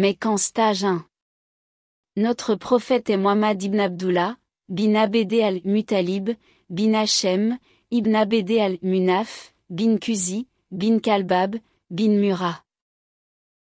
Mais qu'en stage 1 Notre prophète est Muhammad ibn Abdullah, bin Abd al-Mutalib, bin Hachem, ibn Abd al-Munaf, bin Kuzi, bin Kalbab, bin Murrah.